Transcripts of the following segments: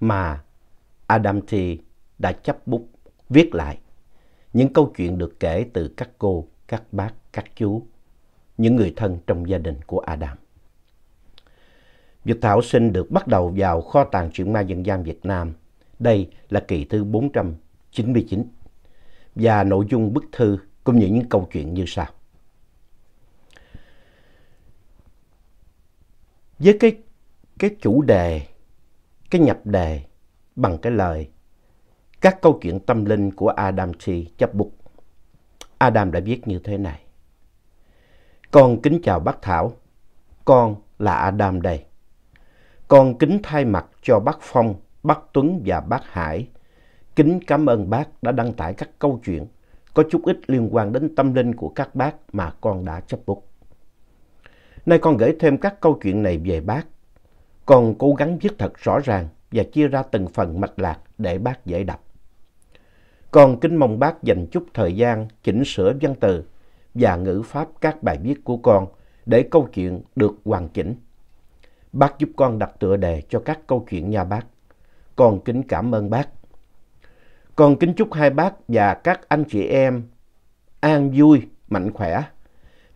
mà Adam T. đã chấp bút viết lại. Những câu chuyện được kể từ các cô, các bác, các chú, những người thân trong gia đình của Adam. Việc Thảo sinh được bắt đầu vào kho tàng truyện ma dân gian Việt Nam. Đây là kỳ thứ 499 và nội dung bức thư cũng như những câu chuyện như sau. Với cái, cái chủ đề, cái nhập đề bằng cái lời các câu chuyện tâm linh của Adam T. chấp bút. Adam đã viết như thế này. Con kính chào bác Thảo, con là Adam đây. Con kính thay mặt cho bác Phong, bác Tuấn và bác Hải. Kính cảm ơn bác đã đăng tải các câu chuyện có chút ít liên quan đến tâm linh của các bác mà con đã chấp bút. Nay con gửi thêm các câu chuyện này về bác. Con cố gắng viết thật rõ ràng và chia ra từng phần mạch lạc để bác dễ đọc. Con kính mong bác dành chút thời gian chỉnh sửa văn từ và ngữ pháp các bài viết của con để câu chuyện được hoàn chỉnh. Bác giúp con đặt tựa đề cho các câu chuyện nha bác. Con kính cảm ơn bác. Con kính chúc hai bác và các anh chị em an vui, mạnh khỏe.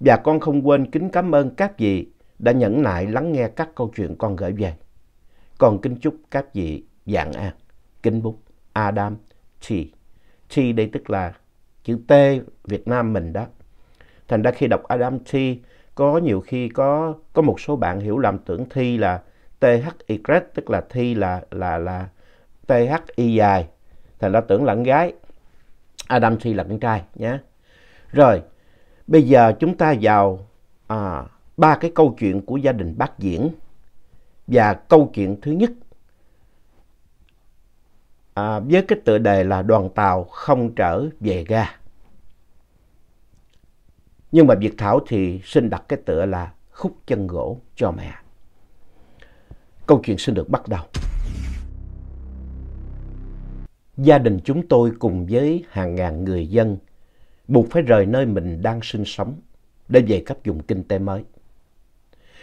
Và con không quên kính cảm ơn các vị đã nhẫn nại lắng nghe các câu chuyện con gửi về. còn kính chúc các vị dạng an. Kính bút Adam T. T đây tức là chữ T Việt Nam mình đó. Thành ra khi đọc Adam T có nhiều khi có có một số bạn hiểu lầm tưởng thi là T H tức là thi là là là T H dài. Thành ra tưởng là con gái. Adam T là con trai nhé. Rồi, bây giờ chúng ta vào à, ba cái câu chuyện của gia đình bác Diễn. Và câu chuyện thứ nhất à, với cái tựa đề là đoàn tàu không trở về ga. Nhưng mà Việt Thảo thì xin đặt cái tựa là khúc chân gỗ cho mẹ. Câu chuyện xin được bắt đầu. Gia đình chúng tôi cùng với hàng ngàn người dân buộc phải rời nơi mình đang sinh sống để về các vùng kinh tế mới.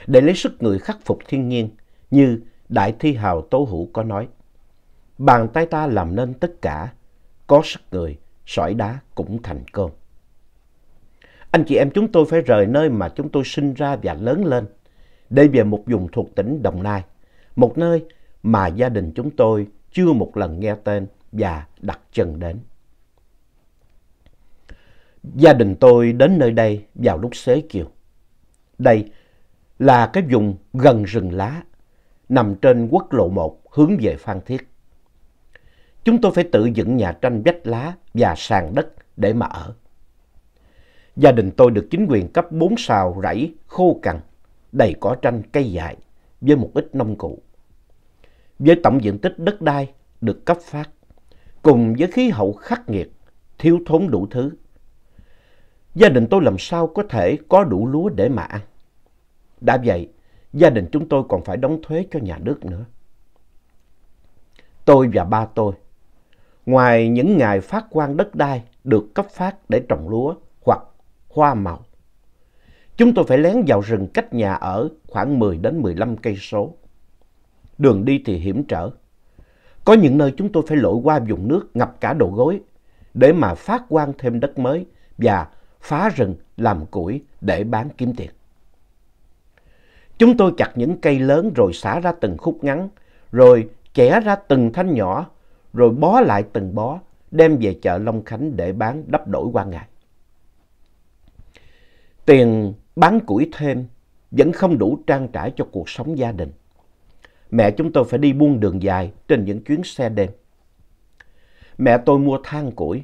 Để lấy sức người khắc phục thiên nhiên như Đại Thi Hào Tố Hữu có nói. Bàn tay ta làm nên tất cả, có sức người, sỏi đá cũng thành cơm. Anh chị em chúng tôi phải rời nơi mà chúng tôi sinh ra và lớn lên để về một vùng thuộc tỉnh Đồng Nai, một nơi mà gia đình chúng tôi chưa một lần nghe tên và đặt chân đến. Gia đình tôi đến nơi đây vào lúc xế chiều. Đây là cái vùng gần rừng lá, nằm trên quốc lộ 1 hướng về Phan Thiết. Chúng tôi phải tự dựng nhà tranh vách lá và sàn đất để mà ở. Gia đình tôi được chính quyền cấp 4 sào rẫy khô cằn, đầy cỏ tranh cây dại với một ít nông cụ. Với tổng diện tích đất đai được cấp phát, cùng với khí hậu khắc nghiệt, thiếu thốn đủ thứ. Gia đình tôi làm sao có thể có đủ lúa để mà ăn. Đã vậy, gia đình chúng tôi còn phải đóng thuế cho nhà nước nữa. Tôi và ba tôi, ngoài những ngày phát quan đất đai được cấp phát để trồng lúa hoặc hoa màu, chúng tôi phải lén vào rừng cách nhà ở khoảng 10 đến 15 cây số. Đường đi thì hiểm trở. Có những nơi chúng tôi phải lội qua vùng nước ngập cả đầu gối để mà phát quan thêm đất mới và phá rừng làm củi để bán kiếm tiền. Chúng tôi chặt những cây lớn rồi xả ra từng khúc ngắn, rồi chẻ ra từng thanh nhỏ, rồi bó lại từng bó, đem về chợ Long Khánh để bán đắp đổi qua ngày. Tiền bán củi thêm vẫn không đủ trang trải cho cuộc sống gia đình. Mẹ chúng tôi phải đi buôn đường dài trên những chuyến xe đêm. Mẹ tôi mua than củi,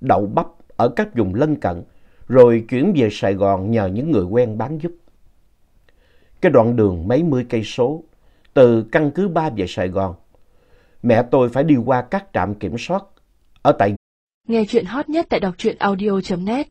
đậu bắp ở các vùng lân cận, rồi chuyển về Sài Gòn nhờ những người quen bán giúp. Cái đoạn đường mấy mươi cây số, từ căn cứ ba về Sài Gòn. Mẹ tôi phải đi qua các trạm kiểm soát ở tại Nghe chuyện hot nhất tại đọc truyện audio.net